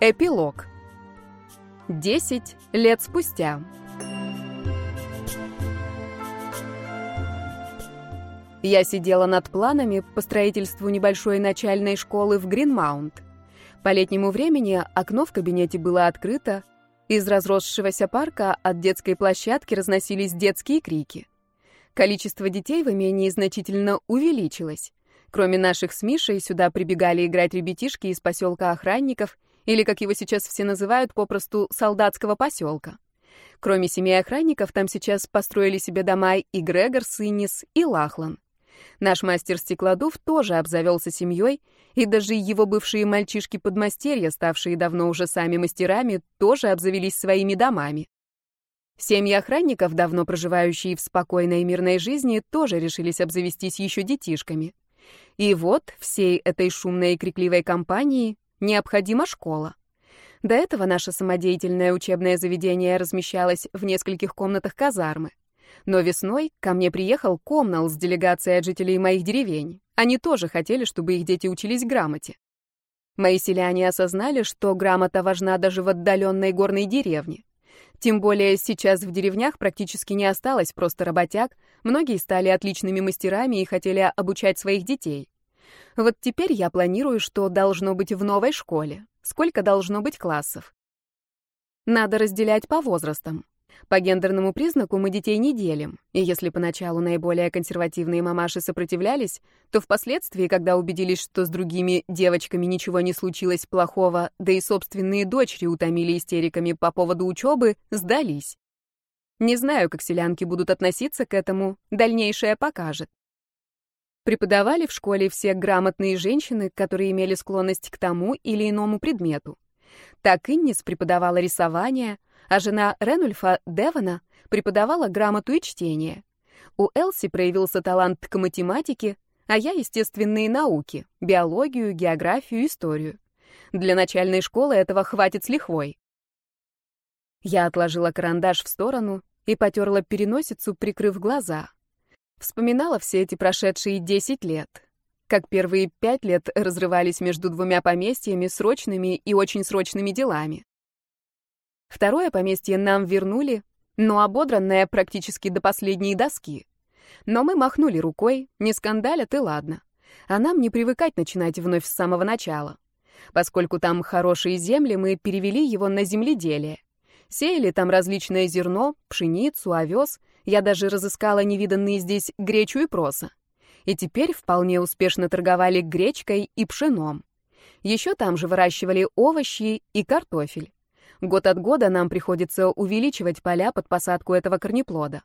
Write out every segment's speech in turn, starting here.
Эпилог. Десять лет спустя. Я сидела над планами по строительству небольшой начальной школы в Гринмаунт. По летнему времени окно в кабинете было открыто, из разросшегося парка от детской площадки разносились детские крики. Количество детей в имении значительно увеличилось. Кроме наших с Мишей, сюда прибегали играть ребятишки из поселка охранников или, как его сейчас все называют, попросту солдатского поселка. Кроме семи охранников, там сейчас построили себе дома и Грегор с Иннис, и Лахлан. Наш мастер стеклодув тоже обзавелся семьей, и даже его бывшие мальчишки-подмастерья, ставшие давно уже сами мастерами, тоже обзавелись своими домами. Семьи охранников, давно проживающие в спокойной и мирной жизни, тоже решились обзавестись еще детишками. И вот всей этой шумной и крикливой компании необходима школа. До этого наше самодеятельное учебное заведение размещалось в нескольких комнатах казармы. Но весной ко мне приехал комнал с делегацией от жителей моих деревень. Они тоже хотели, чтобы их дети учились грамоте. Мои селяне осознали, что грамота важна даже в отдаленной горной деревне. Тем более сейчас в деревнях практически не осталось просто работяг, многие стали отличными мастерами и хотели обучать своих детей. Вот теперь я планирую, что должно быть в новой школе, сколько должно быть классов. Надо разделять по возрастам. По гендерному признаку мы детей не делим, и если поначалу наиболее консервативные мамаши сопротивлялись, то впоследствии, когда убедились, что с другими девочками ничего не случилось плохого, да и собственные дочери утомили истериками по поводу учебы, сдались. Не знаю, как селянки будут относиться к этому, дальнейшее покажет. Преподавали в школе все грамотные женщины, которые имели склонность к тому или иному предмету. Так Иннис преподавала рисование, а жена Ренульфа, Девона, преподавала грамоту и чтение. У Элси проявился талант к математике, а я — естественные науки, биологию, географию, историю. Для начальной школы этого хватит с лихвой. Я отложила карандаш в сторону и потерла переносицу, прикрыв глаза. Вспоминала все эти прошедшие десять лет. Как первые пять лет разрывались между двумя поместьями, срочными и очень срочными делами. Второе поместье нам вернули, но ободранное практически до последней доски. Но мы махнули рукой, не скандалят и ладно. А нам не привыкать начинать вновь с самого начала. Поскольку там хорошие земли, мы перевели его на земледелие. Сеяли там различное зерно, пшеницу, овес. Я даже разыскала невиданные здесь гречу и проса. И теперь вполне успешно торговали гречкой и пшеном. Еще там же выращивали овощи и картофель. Год от года нам приходится увеличивать поля под посадку этого корнеплода.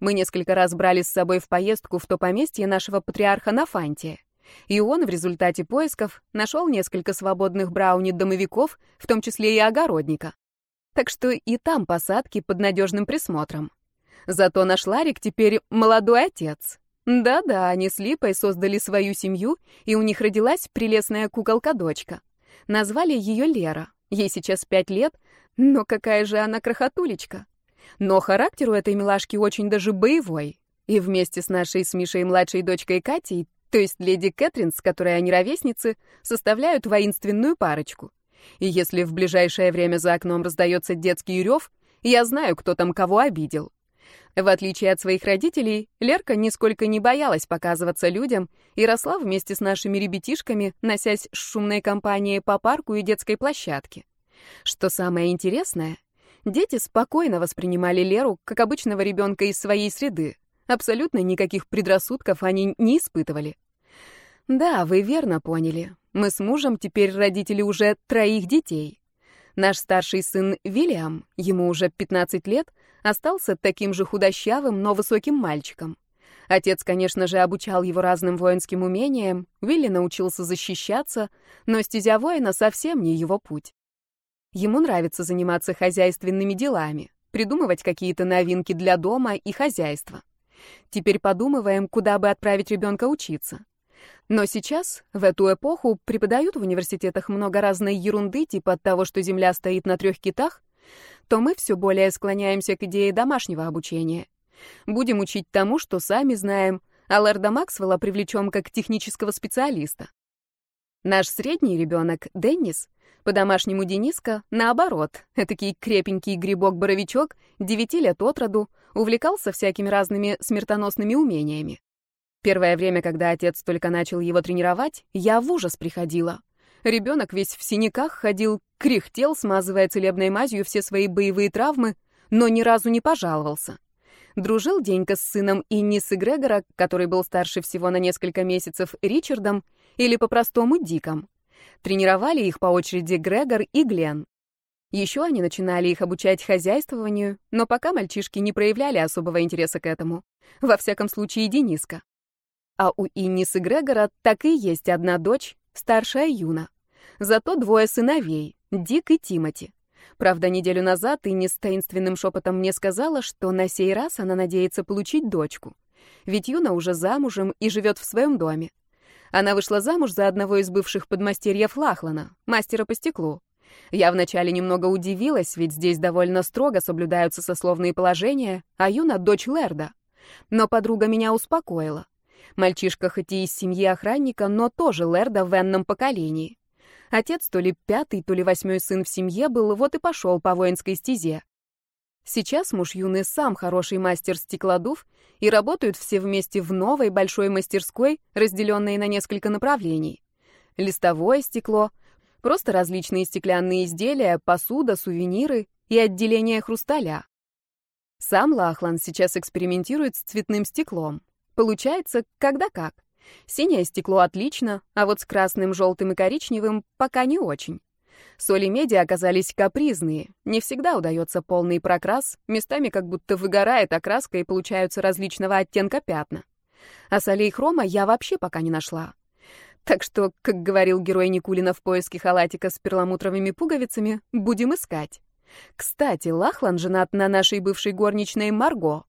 Мы несколько раз брали с собой в поездку в то поместье нашего патриарха Нафантия. И он в результате поисков нашел несколько свободных брауни-домовиков, в том числе и огородника. Так что и там посадки под надежным присмотром. Зато наш Ларик теперь молодой отец. Да-да, они с Липой создали свою семью, и у них родилась прелестная куколка-дочка. Назвали ее Лера. Ей сейчас пять лет, но какая же она крохотулечка. Но характер у этой милашки очень даже боевой. И вместе с нашей с Мишей младшей дочкой Катей, то есть леди Кэтрин, с которой они ровесницы, составляют воинственную парочку. И если в ближайшее время за окном раздается детский рев, я знаю, кто там кого обидел. В отличие от своих родителей, Лерка нисколько не боялась показываться людям и росла вместе с нашими ребятишками, носясь с шумной компанией по парку и детской площадке. Что самое интересное, дети спокойно воспринимали Леру как обычного ребенка из своей среды. Абсолютно никаких предрассудков они не испытывали. Да, вы верно поняли. Мы с мужем теперь родители уже троих детей. Наш старший сын Вильям, ему уже 15 лет, остался таким же худощавым, но высоким мальчиком. Отец, конечно же, обучал его разным воинским умениям, Вилли научился защищаться, но стезя воина совсем не его путь. Ему нравится заниматься хозяйственными делами, придумывать какие-то новинки для дома и хозяйства. Теперь подумываем, куда бы отправить ребенка учиться. Но сейчас, в эту эпоху, преподают в университетах много разной ерунды, типа того, что Земля стоит на трех китах, то мы все более склоняемся к идее домашнего обучения. Будем учить тому, что сами знаем, а Лорда Максвелла привлечем как технического специалиста. Наш средний ребенок, Деннис, по-домашнему Дениска, наоборот, этакий крепенький грибок-боровичок, девяти лет от роду, увлекался всякими разными смертоносными умениями. Первое время, когда отец только начал его тренировать, я в ужас приходила. Ребенок весь в синяках ходил, кряхтел, смазывая целебной мазью все свои боевые травмы, но ни разу не пожаловался. Дружил Денька с сыном Иннис и Грегора, который был старше всего на несколько месяцев, Ричардом, или по-простому Диком. Тренировали их по очереди Грегор и Глен. Еще они начинали их обучать хозяйствованию, но пока мальчишки не проявляли особого интереса к этому. Во всяком случае, Дениска. А у Иннис и Грегора так и есть одна дочь, старшая Юна. Зато двое сыновей, Дик и Тимати. Правда, неделю назад Инни с таинственным шепотом мне сказала, что на сей раз она надеется получить дочку. Ведь Юна уже замужем и живет в своем доме. Она вышла замуж за одного из бывших подмастерьев Лахлана, мастера по стеклу. Я вначале немного удивилась, ведь здесь довольно строго соблюдаются сословные положения, а Юна — дочь Лерда. Но подруга меня успокоила. Мальчишка хоть и из семьи охранника, но тоже Лерда в энном поколении. Отец то ли пятый, то ли восьмой сын в семье был, вот и пошел по воинской стезе. Сейчас муж юный сам хороший мастер стеклодув, и работают все вместе в новой большой мастерской, разделенной на несколько направлений. Листовое стекло, просто различные стеклянные изделия, посуда, сувениры и отделение хрусталя. Сам Лахлан сейчас экспериментирует с цветным стеклом. Получается, когда как. Синее стекло отлично, а вот с красным, желтым и коричневым пока не очень. Соли меди оказались капризные. Не всегда удается полный прокрас, местами как будто выгорает окраска и получаются различного оттенка пятна. А солей хрома я вообще пока не нашла. Так что, как говорил герой Никулина в поиске халатика с перламутровыми пуговицами, будем искать. Кстати, Лахлан женат на нашей бывшей горничной Марго.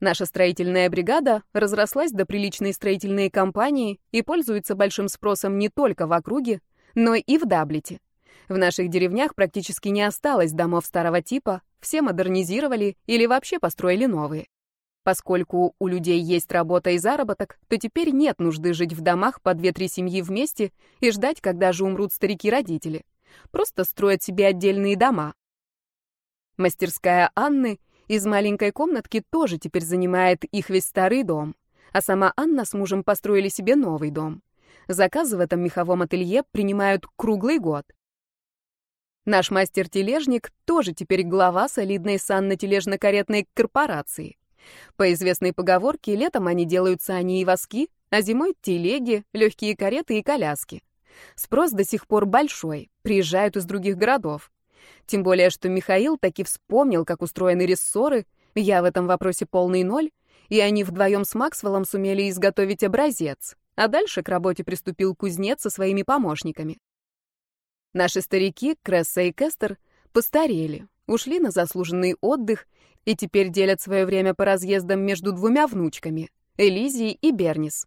Наша строительная бригада разрослась до приличной строительной компании и пользуется большим спросом не только в округе, но и в Даблите. В наших деревнях практически не осталось домов старого типа, все модернизировали или вообще построили новые. Поскольку у людей есть работа и заработок, то теперь нет нужды жить в домах по две-три семьи вместе и ждать, когда же умрут старики-родители. Просто строят себе отдельные дома. Мастерская Анны из маленькой комнатки тоже теперь занимает их весь старый дом, а сама Анна с мужем построили себе новый дом. Заказы в этом меховом ателье принимают круглый год. Наш мастер-тележник тоже теперь глава солидной санно-тележно-каретной корпорации. По известной поговорке, летом они делают сани и воски, а зимой — телеги, легкие кареты и коляски. Спрос до сих пор большой, приезжают из других городов. Тем более, что Михаил таки вспомнил, как устроены рессоры, я в этом вопросе полный ноль, и они вдвоем с Максвеллом сумели изготовить образец а дальше к работе приступил кузнец со своими помощниками. Наши старики, Кресса и Кестер, постарели, ушли на заслуженный отдых и теперь делят свое время по разъездам между двумя внучками — Элизией и Бернис.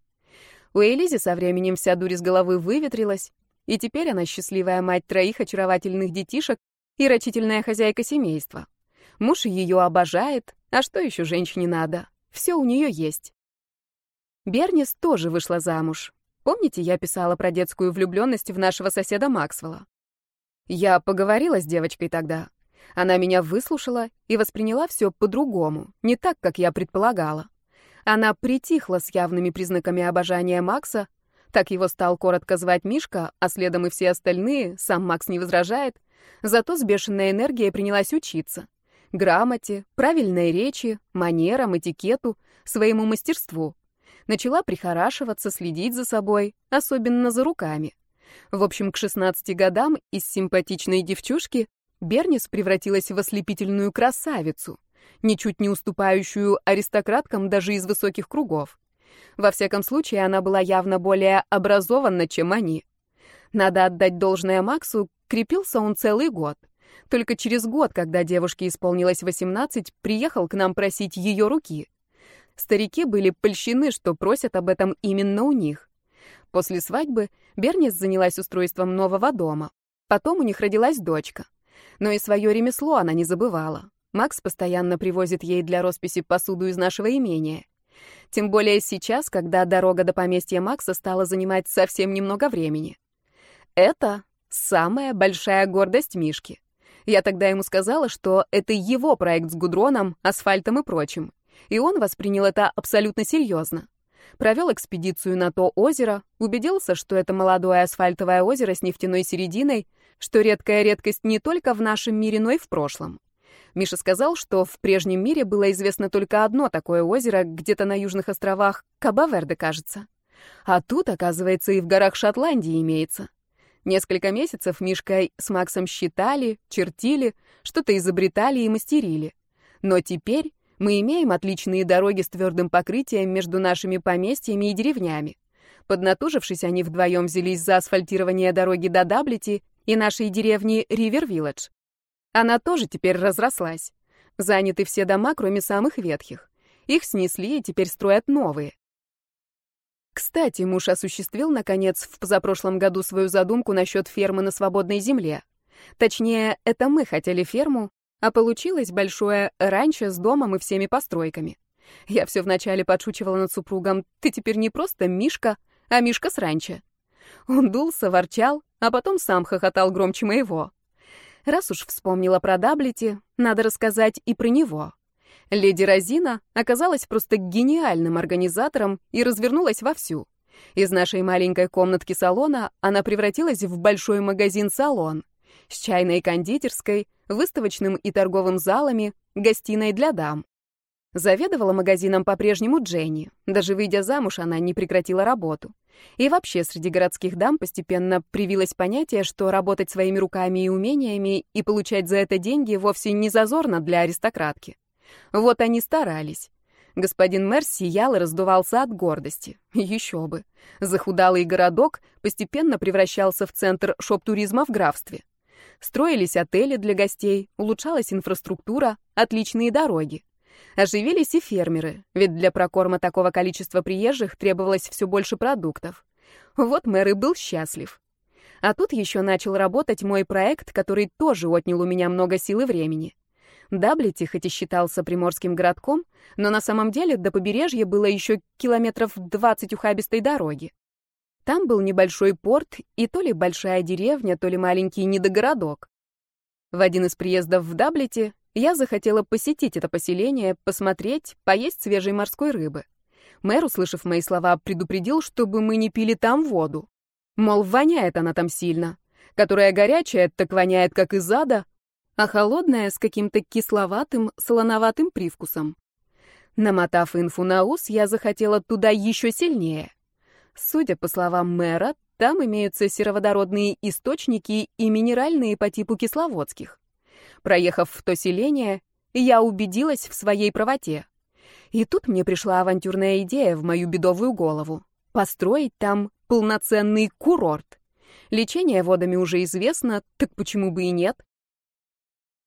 У Элизи со временем вся дурь с головы выветрилась, и теперь она счастливая мать троих очаровательных детишек и рачительная хозяйка семейства. Муж ее обожает, а что еще женщине надо? Все у нее есть. Бернис тоже вышла замуж. Помните, я писала про детскую влюбленность в нашего соседа Максвелла? Я поговорила с девочкой тогда. Она меня выслушала и восприняла все по-другому, не так, как я предполагала. Она притихла с явными признаками обожания Макса, так его стал коротко звать Мишка, а следом и все остальные, сам Макс не возражает, зато с бешеной энергией принялась учиться. Грамоте, правильной речи, манерам, этикету, своему мастерству. Начала прихорашиваться, следить за собой, особенно за руками. В общем, к 16 годам из симпатичной девчушки Бернис превратилась в ослепительную красавицу, ничуть не уступающую аристократкам даже из высоких кругов. Во всяком случае, она была явно более образована, чем они. Надо отдать должное Максу, крепился он целый год. Только через год, когда девушке исполнилось 18, приехал к нам просить ее руки. Старики были польщены, что просят об этом именно у них. После свадьбы Бернис занялась устройством нового дома. Потом у них родилась дочка. Но и свое ремесло она не забывала. Макс постоянно привозит ей для росписи посуду из нашего имения. Тем более сейчас, когда дорога до поместья Макса стала занимать совсем немного времени. Это самая большая гордость Мишки. Я тогда ему сказала, что это его проект с гудроном, асфальтом и прочим. И он воспринял это абсолютно серьезно. Провел экспедицию на то озеро, убедился, что это молодое асфальтовое озеро с нефтяной серединой, что редкая редкость не только в нашем мире, но и в прошлом. Миша сказал, что в прежнем мире было известно только одно такое озеро, где-то на южных островах, Кабаверде, кажется. А тут, оказывается, и в горах Шотландии имеется. Несколько месяцев Мишка с Максом считали, чертили, что-то изобретали и мастерили. Но теперь мы имеем отличные дороги с твердым покрытием между нашими поместьями и деревнями. Поднатужившись, они вдвоем взялись за асфальтирование дороги до Даблити и нашей деревни Ривер-Вилледж. Она тоже теперь разрослась. Заняты все дома, кроме самых ветхих. Их снесли и теперь строят новые. Кстати, муж осуществил, наконец, в позапрошлом году свою задумку насчет фермы на свободной земле. Точнее, это мы хотели ферму, а получилось большое ранчо с домом и всеми постройками. Я все вначале подшучивала над супругом, ты теперь не просто Мишка, а Мишка с ранчо. Он дулся, ворчал, а потом сам хохотал громче моего. Раз уж вспомнила про Даблити, надо рассказать и про него. Леди Розина оказалась просто гениальным организатором и развернулась вовсю. Из нашей маленькой комнатки салона она превратилась в большой магазин-салон с чайной кондитерской, выставочным и торговым залами, гостиной для дам. Заведовала магазином по-прежнему Дженни. Даже выйдя замуж, она не прекратила работу. И вообще среди городских дам постепенно привилось понятие, что работать своими руками и умениями и получать за это деньги вовсе не зазорно для аристократки. Вот они старались. Господин мэр сиял и раздувался от гордости. Еще бы. Захудалый городок постепенно превращался в центр шоп-туризма в графстве. Строились отели для гостей, улучшалась инфраструктура, отличные дороги. Оживились и фермеры, ведь для прокорма такого количества приезжих требовалось все больше продуктов. Вот мэр и был счастлив. А тут еще начал работать мой проект, который тоже отнял у меня много сил и времени. Даблити хоть и считался приморским городком, но на самом деле до побережья было еще километров 20 ухабистой дороги. Там был небольшой порт и то ли большая деревня, то ли маленький недогородок. В один из приездов в Даблите я захотела посетить это поселение, посмотреть, поесть свежей морской рыбы. Мэр, услышав мои слова, предупредил, чтобы мы не пили там воду. Мол, воняет она там сильно. Которая горячая, так воняет, как из ада, а холодная с каким-то кисловатым, солоноватым привкусом. Намотав инфу на ус, я захотела туда еще сильнее. Судя по словам мэра, там имеются сероводородные источники и минеральные по типу кисловодских. Проехав в то селение, я убедилась в своей правоте. И тут мне пришла авантюрная идея в мою бедовую голову. Построить там полноценный курорт. Лечение водами уже известно, так почему бы и нет?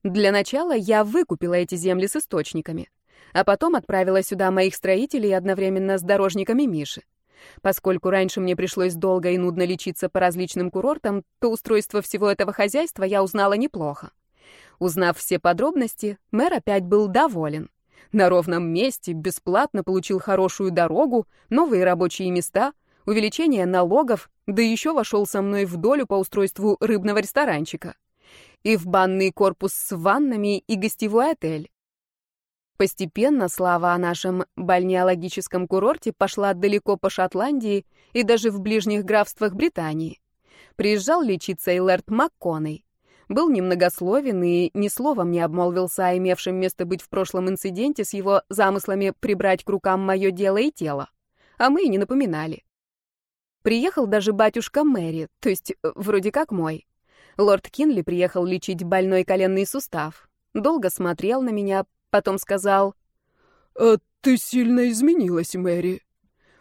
Для начала я выкупила эти земли с источниками, а потом отправила сюда моих строителей одновременно с дорожниками Миши. Поскольку раньше мне пришлось долго и нудно лечиться по различным курортам, то устройство всего этого хозяйства я узнала неплохо. Узнав все подробности, мэр опять был доволен. На ровном месте бесплатно получил хорошую дорогу, новые рабочие места, увеличение налогов, да еще вошел со мной в долю по устройству рыбного ресторанчика. И в банный корпус с ваннами и гостевой отель. Постепенно слава о нашем бальнеологическом курорте пошла далеко по Шотландии и даже в ближних графствах Британии. Приезжал лечиться и лэрд МакКонней был немногословен и ни словом не обмолвился о имевшем место быть в прошлом инциденте с его замыслами прибрать к рукам мое дело и тело. А мы и не напоминали. Приехал даже батюшка Мэри, то есть э, вроде как мой. Лорд Кинли приехал лечить больной коленный сустав. Долго смотрел на меня, потом сказал... «А ты сильно изменилась, Мэри.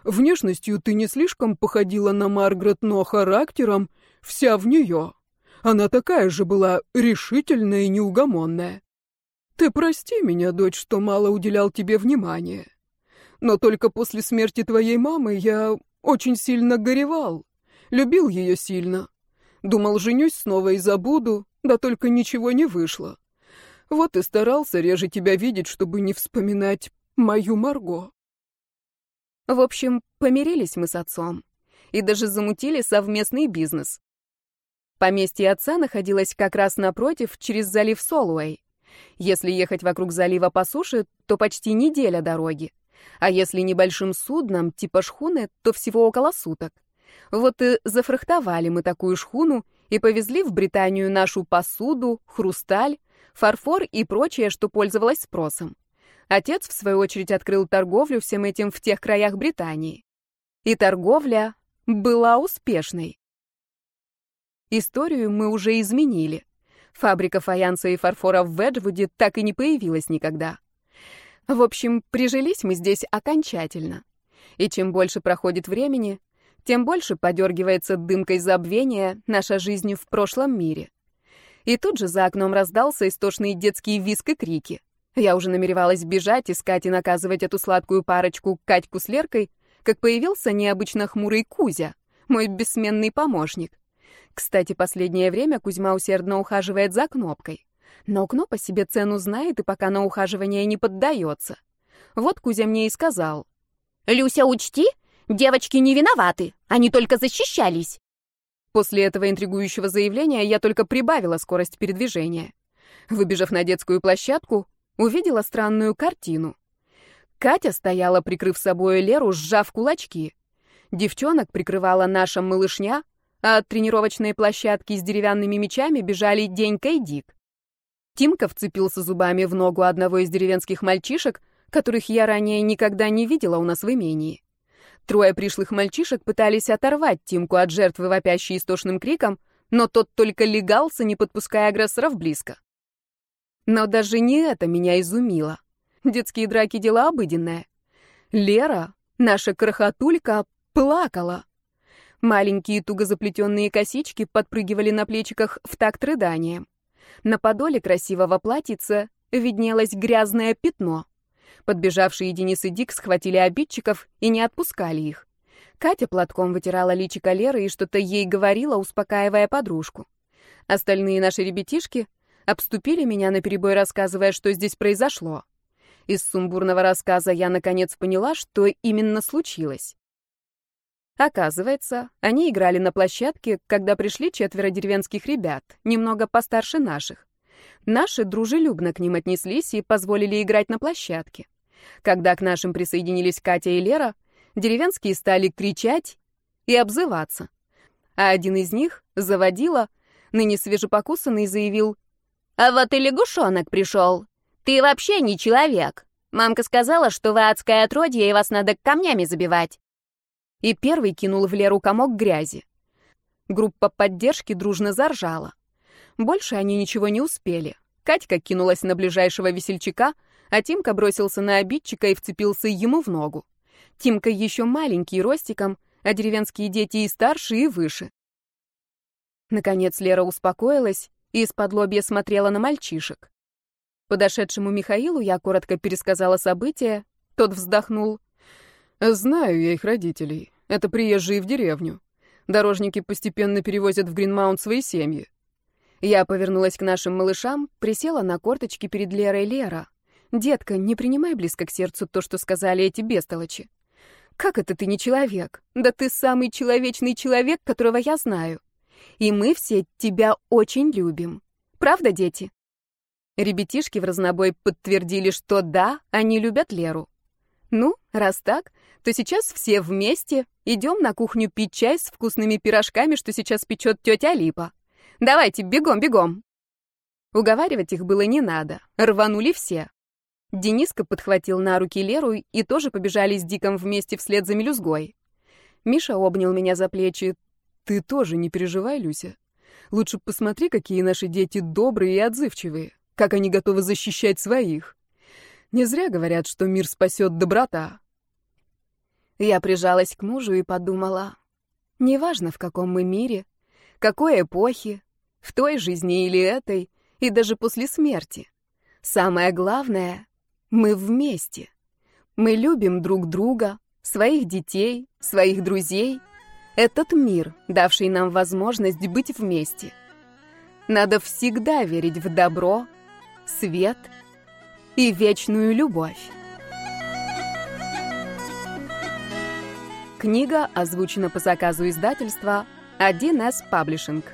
Внешностью ты не слишком походила на Маргарет, но характером вся в нее». Она такая же была решительная и неугомонная. Ты прости меня, дочь, что мало уделял тебе внимания. Но только после смерти твоей мамы я очень сильно горевал. Любил ее сильно. Думал, женюсь снова и забуду, да только ничего не вышло. Вот и старался реже тебя видеть, чтобы не вспоминать мою Марго. В общем, помирились мы с отцом. И даже замутили совместный бизнес. Поместье отца находилось как раз напротив, через залив Солуэй. Если ехать вокруг залива по суше, то почти неделя дороги. А если небольшим судном, типа шхуны, то всего около суток. Вот и зафрахтовали мы такую шхуну и повезли в Британию нашу посуду, хрусталь, фарфор и прочее, что пользовалось спросом. Отец, в свою очередь, открыл торговлю всем этим в тех краях Британии. И торговля была успешной. Историю мы уже изменили. Фабрика фаянса и фарфора в Веджвуде так и не появилась никогда. В общем, прижились мы здесь окончательно. И чем больше проходит времени, тем больше подергивается дымкой забвения наша жизнь в прошлом мире. И тут же за окном раздался истошный детский виск и крики. Я уже намеревалась бежать, искать и наказывать эту сладкую парочку Катьку с Леркой, как появился необычно хмурый Кузя, мой бессменный помощник. Кстати, последнее время Кузьма усердно ухаживает за Кнопкой. Но Кнопа себе цену знает и пока на ухаживание не поддается. Вот Кузя мне и сказал. «Люся, учти, девочки не виноваты, они только защищались». После этого интригующего заявления я только прибавила скорость передвижения. Выбежав на детскую площадку, увидела странную картину. Катя стояла, прикрыв собой Леру, сжав кулачки. Девчонок прикрывала наша малышня, а от тренировочной площадки с деревянными мечами бежали Денька и Дик. Тимка вцепился зубами в ногу одного из деревенских мальчишек, которых я ранее никогда не видела у нас в имении. Трое пришлых мальчишек пытались оторвать Тимку от жертвы, вопящей истошным криком, но тот только легался, не подпуская агрессоров близко. Но даже не это меня изумило. Детские драки — дело обыденное. Лера, наша крохотулька, плакала. Маленькие туго заплетенные косички подпрыгивали на плечиках в такт рыданием. На подоле красивого платьица виднелось грязное пятно. Подбежавшие Денис и Дик схватили обидчиков и не отпускали их. Катя платком вытирала личико Леры и что-то ей говорила, успокаивая подружку. Остальные наши ребятишки обступили меня наперебой, рассказывая, что здесь произошло. Из сумбурного рассказа я наконец поняла, что именно случилось. Оказывается, они играли на площадке, когда пришли четверо деревенских ребят, немного постарше наших. Наши дружелюбно к ним отнеслись и позволили играть на площадке. Когда к нашим присоединились Катя и Лера, деревенские стали кричать и обзываться. А один из них, заводила, ныне свежепокусанный, заявил, «А вот и лягушонок пришел. Ты вообще не человек. Мамка сказала, что вы адское отродье, и вас надо камнями забивать и первый кинул в Леру комок грязи. Группа поддержки дружно заржала. Больше они ничего не успели. Катька кинулась на ближайшего весельчака, а Тимка бросился на обидчика и вцепился ему в ногу. Тимка еще маленький ростиком, а деревенские дети и старше, и выше. Наконец Лера успокоилась и из-под лобья смотрела на мальчишек. Подошедшему Михаилу я коротко пересказала события, тот вздохнул. Знаю я их родителей. Это приезжие в деревню. Дорожники постепенно перевозят в Гринмаунт свои семьи. Я повернулась к нашим малышам, присела на корточки перед Лерой Лера. «Детка, не принимай близко к сердцу то, что сказали эти бестолочи. Как это ты не человек? Да ты самый человечный человек, которого я знаю. И мы все тебя очень любим. Правда, дети?» Ребятишки в разнобой подтвердили, что да, они любят Леру. Ну, раз так, то сейчас все вместе идем на кухню пить чай с вкусными пирожками, что сейчас печет тетя Липа. Давайте, бегом, бегом. Уговаривать их было не надо, рванули все. Дениска подхватил на руки Леру и тоже побежали с Диком вместе вслед за мелюзгой. Миша обнял меня за плечи. «Ты тоже не переживай, Люся. Лучше посмотри, какие наши дети добрые и отзывчивые, как они готовы защищать своих. Не зря говорят, что мир спасет доброта. Я прижалась к мужу и подумала, неважно, в каком мы мире, какой эпохи, в той жизни или этой, и даже после смерти. Самое главное — мы вместе. Мы любим друг друга, своих детей, своих друзей, этот мир, давший нам возможность быть вместе. Надо всегда верить в добро, свет и вечную любовь. Книга озвучена по заказу издательства 1С Паблишинг.